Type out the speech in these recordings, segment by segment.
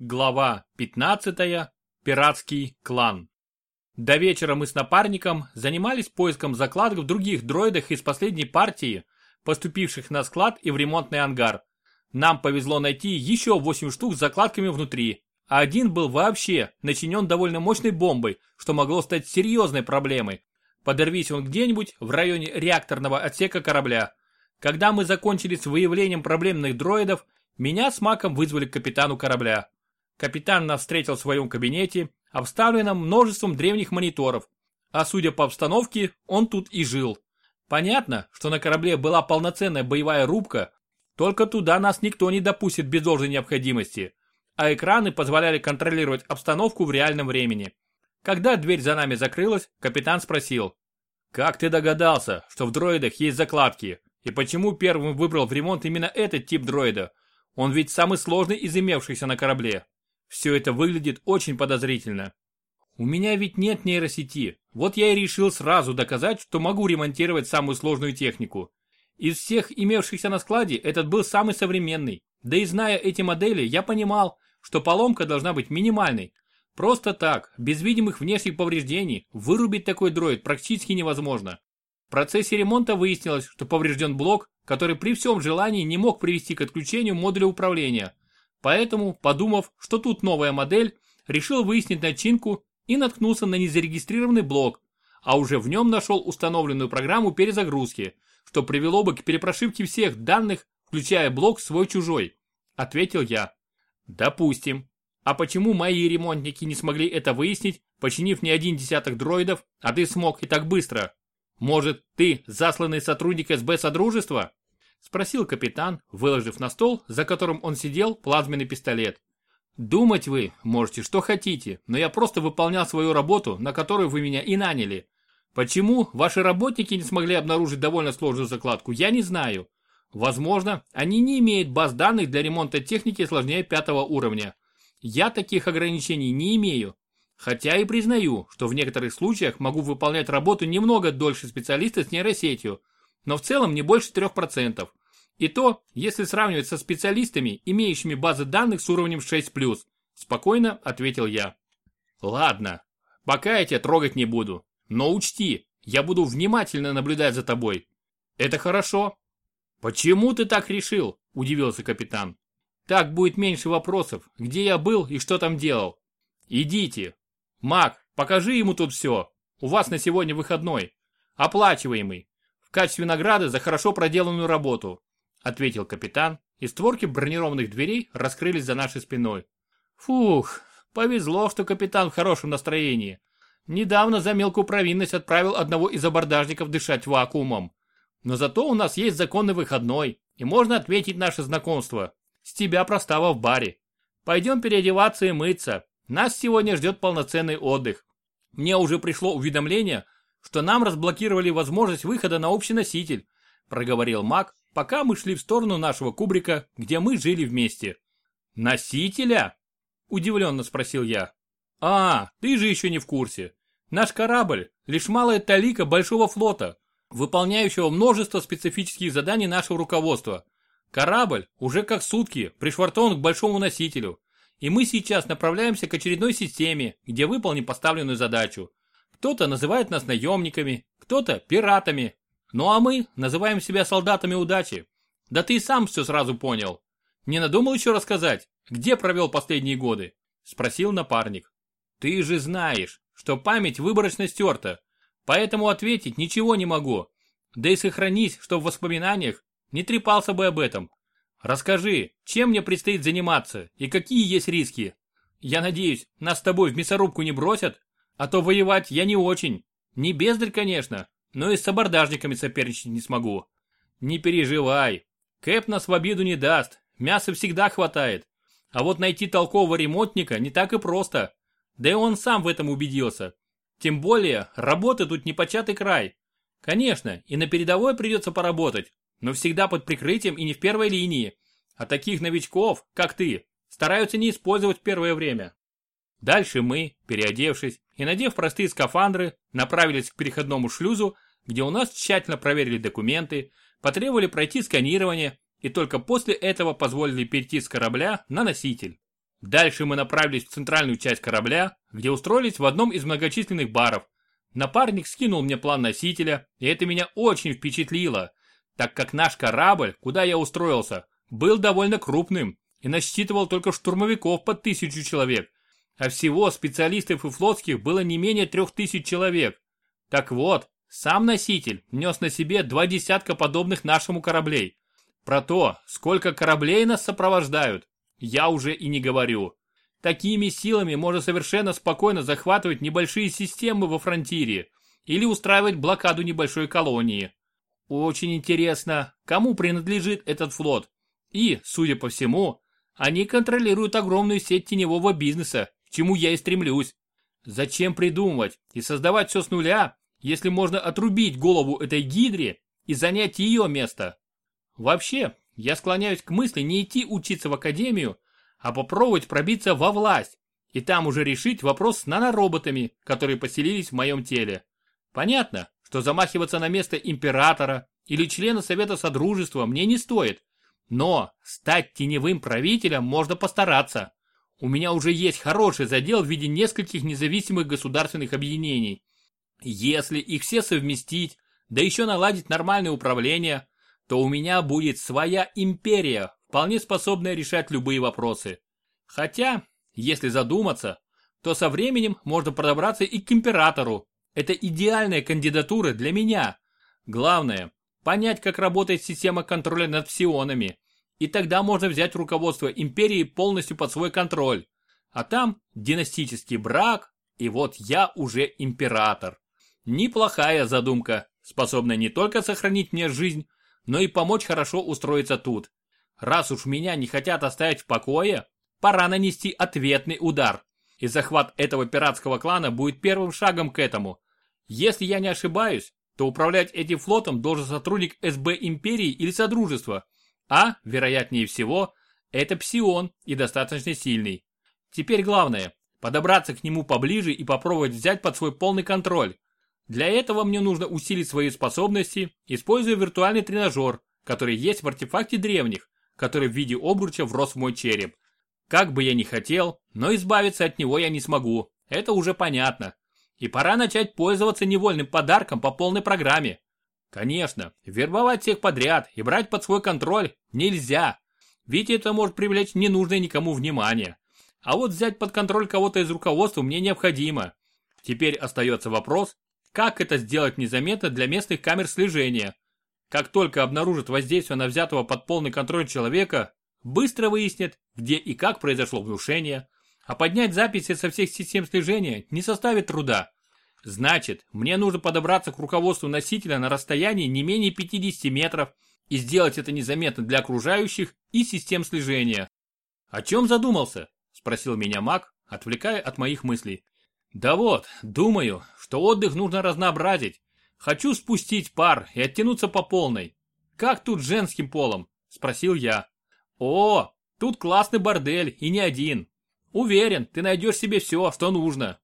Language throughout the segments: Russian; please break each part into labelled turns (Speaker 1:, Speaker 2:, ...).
Speaker 1: Глава 15. Пиратский клан. До вечера мы с напарником занимались поиском закладок в других дроидах из последней партии, поступивших на склад и в ремонтный ангар. Нам повезло найти еще 8 штук с закладками внутри, а один был вообще начинен довольно мощной бомбой, что могло стать серьезной проблемой. Подорвись он где-нибудь в районе реакторного отсека корабля. Когда мы закончили с выявлением проблемных дроидов, меня с Маком вызвали к капитану корабля. Капитан нас встретил в своем кабинете, обставленном множеством древних мониторов, а судя по обстановке, он тут и жил. Понятно, что на корабле была полноценная боевая рубка, только туда нас никто не допустит без должной необходимости, а экраны позволяли контролировать обстановку в реальном времени. Когда дверь за нами закрылась, капитан спросил, «Как ты догадался, что в дроидах есть закладки, и почему первым выбрал в ремонт именно этот тип дроида? Он ведь самый сложный из имевшихся на корабле». Все это выглядит очень подозрительно. У меня ведь нет нейросети, вот я и решил сразу доказать, что могу ремонтировать самую сложную технику. Из всех имевшихся на складе этот был самый современный. Да и зная эти модели, я понимал, что поломка должна быть минимальной. Просто так, без видимых внешних повреждений, вырубить такой дроид практически невозможно. В процессе ремонта выяснилось, что поврежден блок, который при всем желании не мог привести к отключению модуля управления. Поэтому, подумав, что тут новая модель, решил выяснить начинку и наткнулся на незарегистрированный блок, а уже в нем нашел установленную программу перезагрузки, что привело бы к перепрошивке всех данных, включая блок свой-чужой. Ответил я. Допустим. А почему мои ремонтники не смогли это выяснить, починив не один десяток дроидов, а ты смог и так быстро? Может, ты засланный сотрудник СБ Содружества? Спросил капитан, выложив на стол, за которым он сидел, плазменный пистолет. Думать вы можете что хотите, но я просто выполнял свою работу, на которую вы меня и наняли. Почему ваши работники не смогли обнаружить довольно сложную закладку, я не знаю. Возможно, они не имеют баз данных для ремонта техники сложнее пятого уровня. Я таких ограничений не имею. Хотя и признаю, что в некоторых случаях могу выполнять работу немного дольше специалиста с нейросетью, но в целом не больше 3%. И то, если сравнивать со специалистами, имеющими базы данных с уровнем 6+, спокойно ответил я. Ладно, пока я тебя трогать не буду, но учти, я буду внимательно наблюдать за тобой. Это хорошо. Почему ты так решил? Удивился капитан. Так будет меньше вопросов, где я был и что там делал. Идите. Мак, покажи ему тут все. У вас на сегодня выходной. Оплачиваемый в качестве награды за хорошо проделанную работу», ответил капитан, и створки бронированных дверей раскрылись за нашей спиной. «Фух, повезло, что капитан в хорошем настроении. Недавно за мелкую провинность отправил одного из абордажников дышать вакуумом. Но зато у нас есть законный выходной, и можно отметить наше знакомство. С тебя простава в баре. Пойдем переодеваться и мыться. Нас сегодня ждет полноценный отдых. Мне уже пришло уведомление, что нам разблокировали возможность выхода на общий носитель, проговорил Мак, пока мы шли в сторону нашего кубрика, где мы жили вместе. Носителя? Удивленно спросил я. А, ты же еще не в курсе. Наш корабль – лишь малая талика большого флота, выполняющего множество специфических заданий нашего руководства. Корабль уже как сутки пришвартован к большому носителю, и мы сейчас направляемся к очередной системе, где выполним поставленную задачу. Кто-то называет нас наемниками, кто-то пиратами. Ну а мы называем себя солдатами удачи. Да ты и сам все сразу понял. Не надумал еще рассказать, где провел последние годы? Спросил напарник. Ты же знаешь, что память выборочно стерта, поэтому ответить ничего не могу. Да и сохранись, что в воспоминаниях не трепался бы об этом. Расскажи, чем мне предстоит заниматься и какие есть риски? Я надеюсь, нас с тобой в мясорубку не бросят? А то воевать я не очень. Не бездарь, конечно, но и с абордажниками соперничать не смогу. Не переживай. Кэп нас в обиду не даст. Мяса всегда хватает. А вот найти толкового ремонтника не так и просто. Да и он сам в этом убедился. Тем более, работы тут непочатый край. Конечно, и на передовой придется поработать, но всегда под прикрытием и не в первой линии. А таких новичков, как ты, стараются не использовать в первое время. Дальше мы, переодевшись и надев простые скафандры, направились к переходному шлюзу, где у нас тщательно проверили документы, потребовали пройти сканирование и только после этого позволили перейти с корабля на носитель. Дальше мы направились в центральную часть корабля, где устроились в одном из многочисленных баров. Напарник скинул мне план носителя, и это меня очень впечатлило, так как наш корабль, куда я устроился, был довольно крупным и насчитывал только штурмовиков под тысячу человек, а всего специалистов и флотских было не менее трех тысяч человек. Так вот, сам носитель нес на себе два десятка подобных нашему кораблей. Про то, сколько кораблей нас сопровождают, я уже и не говорю. Такими силами можно совершенно спокойно захватывать небольшие системы во фронтире или устраивать блокаду небольшой колонии. Очень интересно, кому принадлежит этот флот. И, судя по всему, они контролируют огромную сеть теневого бизнеса, к чему я и стремлюсь. Зачем придумывать и создавать все с нуля, если можно отрубить голову этой гидре и занять ее место? Вообще, я склоняюсь к мысли не идти учиться в академию, а попробовать пробиться во власть и там уже решить вопрос с нанороботами, которые поселились в моем теле. Понятно, что замахиваться на место императора или члена Совета Содружества мне не стоит, но стать теневым правителем можно постараться. У меня уже есть хороший задел в виде нескольких независимых государственных объединений. Если их все совместить, да еще наладить нормальное управление, то у меня будет своя империя, вполне способная решать любые вопросы. Хотя, если задуматься, то со временем можно подобраться и к императору. Это идеальная кандидатура для меня. Главное, понять, как работает система контроля над псионами. И тогда можно взять руководство империи полностью под свой контроль. А там династический брак, и вот я уже император. Неплохая задумка, способная не только сохранить мне жизнь, но и помочь хорошо устроиться тут. Раз уж меня не хотят оставить в покое, пора нанести ответный удар. И захват этого пиратского клана будет первым шагом к этому. Если я не ошибаюсь, то управлять этим флотом должен сотрудник СБ Империи или Содружества, а, вероятнее всего, это Псион и достаточно сильный. Теперь главное, подобраться к нему поближе и попробовать взять под свой полный контроль. Для этого мне нужно усилить свои способности, используя виртуальный тренажер, который есть в артефакте древних, который в виде обруча врос в мой череп. Как бы я ни хотел, но избавиться от него я не смогу, это уже понятно. И пора начать пользоваться невольным подарком по полной программе. Конечно, вербовать всех подряд и брать под свой контроль нельзя, ведь это может привлечь ненужное никому внимание. А вот взять под контроль кого-то из руководства мне необходимо. Теперь остается вопрос, как это сделать незаметно для местных камер слежения. Как только обнаружат воздействие на взятого под полный контроль человека, быстро выяснят, где и как произошло внушение, а поднять записи со всех систем слежения не составит труда. Значит, мне нужно подобраться к руководству носителя на расстоянии не менее 50 метров и сделать это незаметно для окружающих и систем слежения. «О чем задумался?» – спросил меня маг, отвлекая от моих мыслей. «Да вот, думаю, что отдых нужно разнообразить. Хочу спустить пар и оттянуться по полной. Как тут женским полом?» – спросил я. «О, тут классный бордель и не один. Уверен, ты найдешь себе все, что нужно.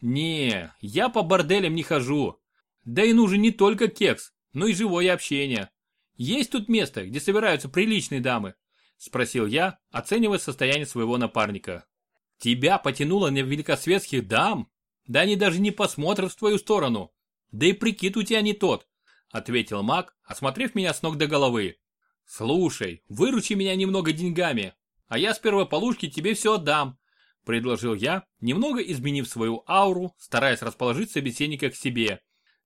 Speaker 1: Не, я по борделям не хожу. Да и нужен не только кекс, но и живое общение. Есть тут место, где собираются приличные дамы? Спросил я, оценивая состояние своего напарника. Тебя потянуло на великосветских дам? Да они даже не посмотрят в твою сторону. Да и прикид у тебя не тот, ответил маг, осмотрев меня с ног до головы. Слушай, выручи меня немного деньгами, а я с первой полушки тебе все отдам предложил я, немного изменив свою ауру, стараясь расположить собеседника к себе.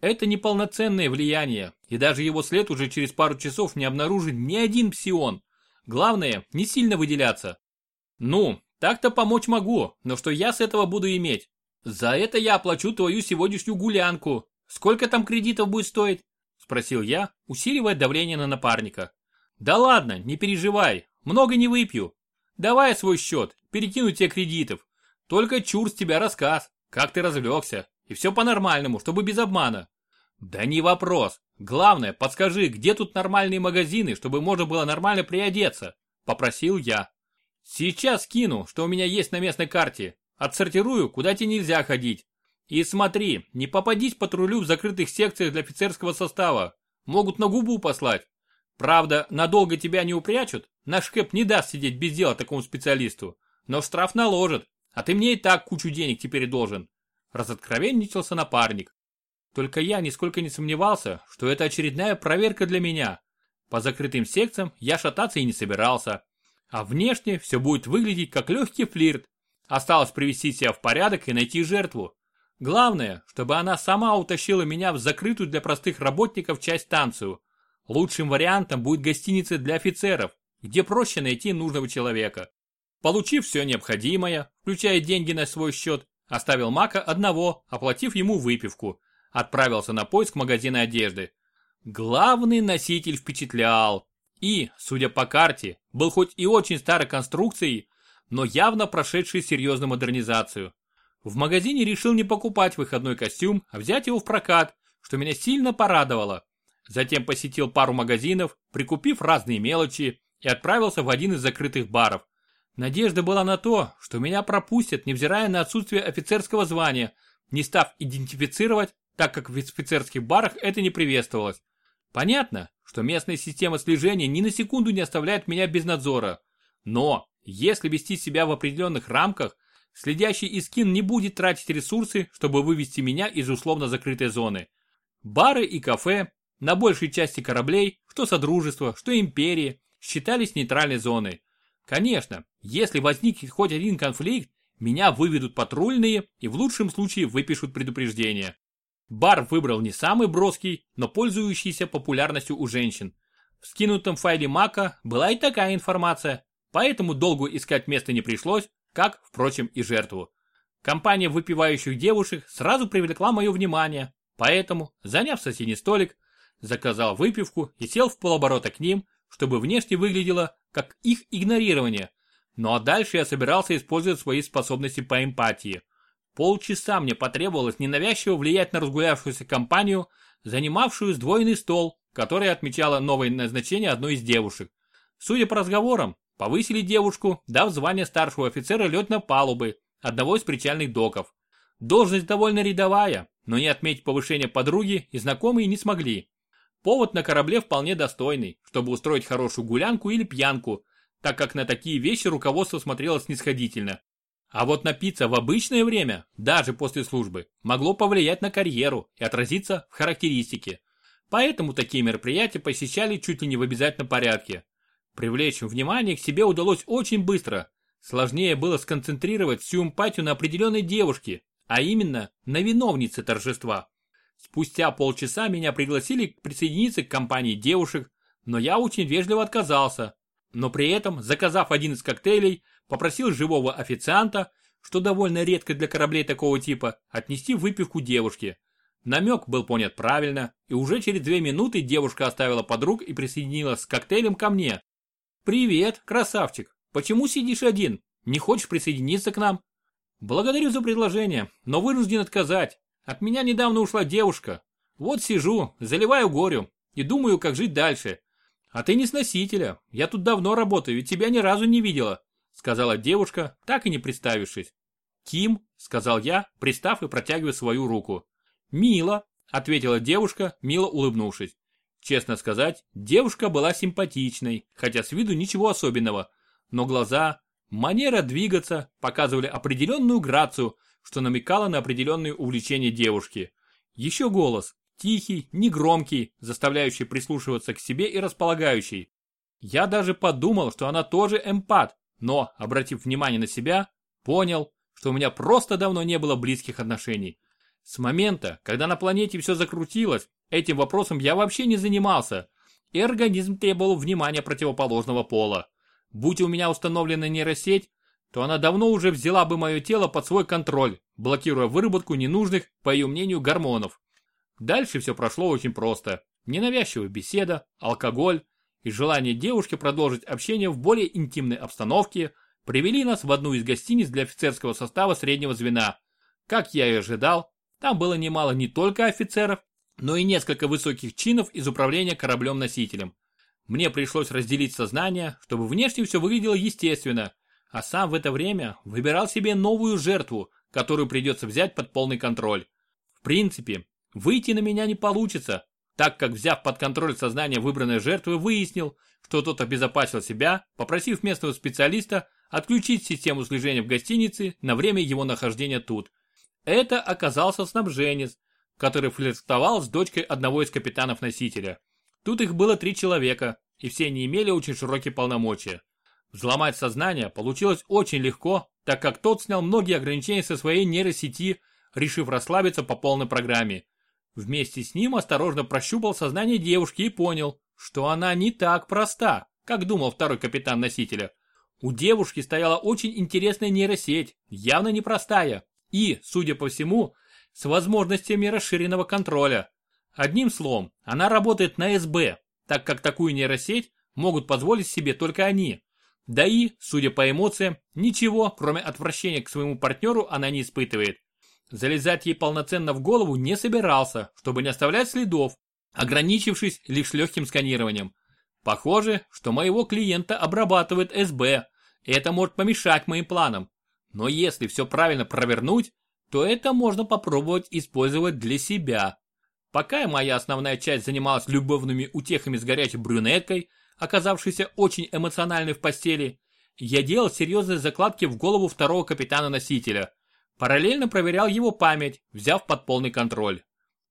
Speaker 1: Это неполноценное влияние, и даже его след уже через пару часов не обнаружит ни один псион. Главное, не сильно выделяться. Ну, так-то помочь могу, но что я с этого буду иметь? За это я оплачу твою сегодняшнюю гулянку. Сколько там кредитов будет стоить? Спросил я, усиливая давление на напарника. Да ладно, не переживай, много не выпью. Давай свой счет, перекину тебе кредитов. Только чур с тебя рассказ, как ты развлекся. И все по-нормальному, чтобы без обмана. Да не вопрос. Главное, подскажи, где тут нормальные магазины, чтобы можно было нормально приодеться? Попросил я. Сейчас кину, что у меня есть на местной карте. Отсортирую, куда тебе нельзя ходить. И смотри, не попадись патрулю в закрытых секциях для офицерского состава. Могут на губу послать. Правда, надолго тебя не упрячут, наш Кэп не даст сидеть без дела такому специалисту. Но штраф наложат, а ты мне и так кучу денег теперь должен. Разоткровенничался напарник. Только я нисколько не сомневался, что это очередная проверка для меня. По закрытым секциям я шататься и не собирался. А внешне все будет выглядеть как легкий флирт. Осталось привести себя в порядок и найти жертву. Главное, чтобы она сама утащила меня в закрытую для простых работников часть станцию. Лучшим вариантом будет гостиница для офицеров, где проще найти нужного человека. Получив все необходимое, включая деньги на свой счет, оставил Мака одного, оплатив ему выпивку. Отправился на поиск магазина одежды. Главный носитель впечатлял. И, судя по карте, был хоть и очень старой конструкцией, но явно прошедший серьезную модернизацию. В магазине решил не покупать выходной костюм, а взять его в прокат, что меня сильно порадовало. Затем посетил пару магазинов, прикупив разные мелочи, и отправился в один из закрытых баров. Надежда была на то, что меня пропустят, невзирая на отсутствие офицерского звания, не став идентифицировать, так как в офицерских барах это не приветствовалось. Понятно, что местная система слежения ни на секунду не оставляет меня без надзора. Но, если вести себя в определенных рамках, следящий Искин не будет тратить ресурсы, чтобы вывести меня из условно закрытой зоны. Бары и кафе на большей части кораблей, что Содружества, что Империи, считались нейтральной зоной. Конечно, если возникнет хоть один конфликт, меня выведут патрульные и в лучшем случае выпишут предупреждение. Бар выбрал не самый броский, но пользующийся популярностью у женщин. В скинутом файле Мака была и такая информация, поэтому долго искать место не пришлось, как, впрочем, и жертву. Компания выпивающих девушек сразу привлекла мое внимание, поэтому, заняв соседний столик, заказал выпивку и сел в полоборота к ним, чтобы внешне выглядело как их игнорирование. Ну а дальше я собирался использовать свои способности по эмпатии. Полчаса мне потребовалось ненавязчиво влиять на разгулявшуюся компанию, занимавшую сдвоенный стол, который отмечало новое назначение одной из девушек. Судя по разговорам, повысили девушку, дав звание старшего офицера летной палубы, одного из причальных доков. Должность довольно рядовая, но не отметить повышение подруги и знакомые не смогли. Повод на корабле вполне достойный, чтобы устроить хорошую гулянку или пьянку, так как на такие вещи руководство смотрело снисходительно. А вот напиться в обычное время, даже после службы, могло повлиять на карьеру и отразиться в характеристике. Поэтому такие мероприятия посещали чуть ли не в обязательном порядке. Привлечь внимание к себе удалось очень быстро. Сложнее было сконцентрировать всю эмпатию на определенной девушке, а именно на виновнице торжества. Спустя полчаса меня пригласили присоединиться к компании девушек, но я очень вежливо отказался. Но при этом, заказав один из коктейлей, попросил живого официанта, что довольно редко для кораблей такого типа, отнести выпивку девушке. Намек был понят правильно, и уже через две минуты девушка оставила подруг и присоединилась с коктейлем ко мне. «Привет, красавчик! Почему сидишь один? Не хочешь присоединиться к нам?» «Благодарю за предложение, но вынужден отказать. От меня недавно ушла девушка. Вот сижу, заливаю горю и думаю, как жить дальше. А ты не с носителя. Я тут давно работаю и тебя ни разу не видела, сказала девушка, так и не представившись. Ким, сказал я, пристав и протягивая свою руку. Мила, ответила девушка, мило улыбнувшись. Честно сказать, девушка была симпатичной, хотя с виду ничего особенного. Но глаза, манера двигаться показывали определенную грацию, что намекало на определенные увлечения девушки. Еще голос, тихий, негромкий, заставляющий прислушиваться к себе и располагающий. Я даже подумал, что она тоже эмпат, но, обратив внимание на себя, понял, что у меня просто давно не было близких отношений. С момента, когда на планете все закрутилось, этим вопросом я вообще не занимался, и организм требовал внимания противоположного пола. Будь у меня установлена нейросеть, то она давно уже взяла бы мое тело под свой контроль, блокируя выработку ненужных, по ее мнению, гормонов. Дальше все прошло очень просто. Ненавязчивая беседа, алкоголь и желание девушки продолжить общение в более интимной обстановке привели нас в одну из гостиниц для офицерского состава среднего звена. Как я и ожидал, там было немало не только офицеров, но и несколько высоких чинов из управления кораблем-носителем. Мне пришлось разделить сознание, чтобы внешне все выглядело естественно, а сам в это время выбирал себе новую жертву, которую придется взять под полный контроль. В принципе, выйти на меня не получится, так как взяв под контроль сознание выбранной жертвы, выяснил, что тот обезопасил себя, попросив местного специалиста отключить систему слежения в гостинице на время его нахождения тут. Это оказался снабженец, который флиртовал с дочкой одного из капитанов-носителя. Тут их было три человека, и все они имели очень широкие полномочия. Взломать сознание получилось очень легко, так как тот снял многие ограничения со своей нейросети, решив расслабиться по полной программе. Вместе с ним осторожно прощупал сознание девушки и понял, что она не так проста, как думал второй капитан носителя. У девушки стояла очень интересная нейросеть, явно непростая, и, судя по всему, с возможностями расширенного контроля. Одним словом, она работает на СБ, так как такую нейросеть могут позволить себе только они. Да и, судя по эмоциям, ничего, кроме отвращения к своему партнеру, она не испытывает. Залезать ей полноценно в голову не собирался, чтобы не оставлять следов, ограничившись лишь легким сканированием. Похоже, что моего клиента обрабатывает СБ, и это может помешать моим планам. Но если все правильно провернуть, то это можно попробовать использовать для себя. Пока моя основная часть занималась любовными утехами с горячей брюнеткой, оказавшейся очень эмоциональной в постели, я делал серьезные закладки в голову второго капитана-носителя. Параллельно проверял его память, взяв под полный контроль.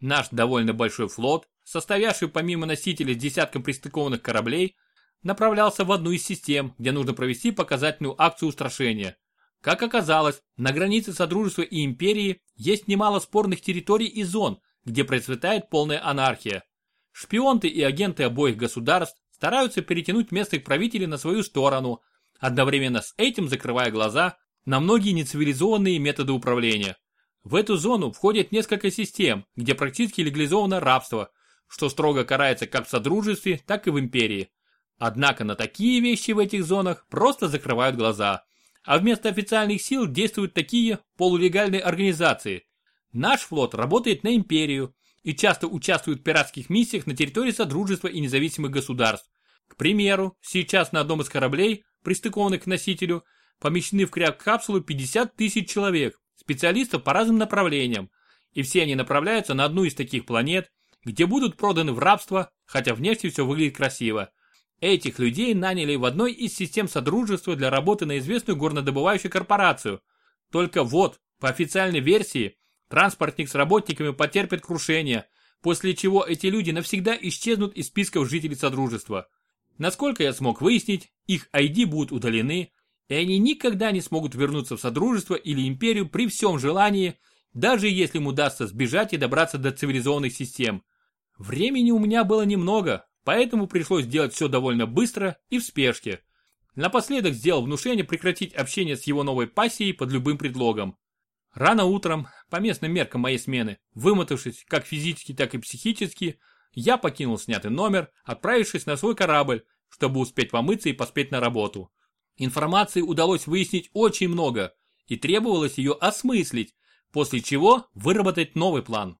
Speaker 1: Наш довольно большой флот, состоявший помимо носителя десятком пристыкованных кораблей, направлялся в одну из систем, где нужно провести показательную акцию устрашения. Как оказалось, на границе Содружества и Империи есть немало спорных территорий и зон, где процветает полная анархия. Шпионты и агенты обоих государств стараются перетянуть местных правителей на свою сторону, одновременно с этим закрывая глаза на многие нецивилизованные методы управления. В эту зону входит несколько систем, где практически легализовано рабство, что строго карается как в Содружестве, так и в Империи. Однако на такие вещи в этих зонах просто закрывают глаза. А вместо официальных сил действуют такие полулегальные организации. Наш флот работает на Империю и часто участвует в пиратских миссиях на территории Содружества и независимых государств. К примеру, сейчас на одном из кораблей, пристыкованных к носителю, помещены в кряб-капсулу 50 тысяч человек, специалистов по разным направлениям, и все они направляются на одну из таких планет, где будут проданы в рабство, хотя внешне все выглядит красиво. Этих людей наняли в одной из систем Содружества для работы на известную горнодобывающую корпорацию. Только вот, по официальной версии, транспортник с работниками потерпит крушение, после чего эти люди навсегда исчезнут из списков жителей Содружества. Насколько я смог выяснить, их ID будут удалены, и они никогда не смогут вернуться в Содружество или Империю при всем желании, даже если им удастся сбежать и добраться до цивилизованных систем. Времени у меня было немного, поэтому пришлось делать все довольно быстро и в спешке. Напоследок сделал внушение прекратить общение с его новой пассией под любым предлогом. Рано утром, по местным меркам моей смены, вымотавшись как физически, так и психически, я покинул снятый номер, отправившись на свой корабль, чтобы успеть помыться и поспеть на работу. Информации удалось выяснить очень много, и требовалось ее осмыслить, после чего выработать новый план.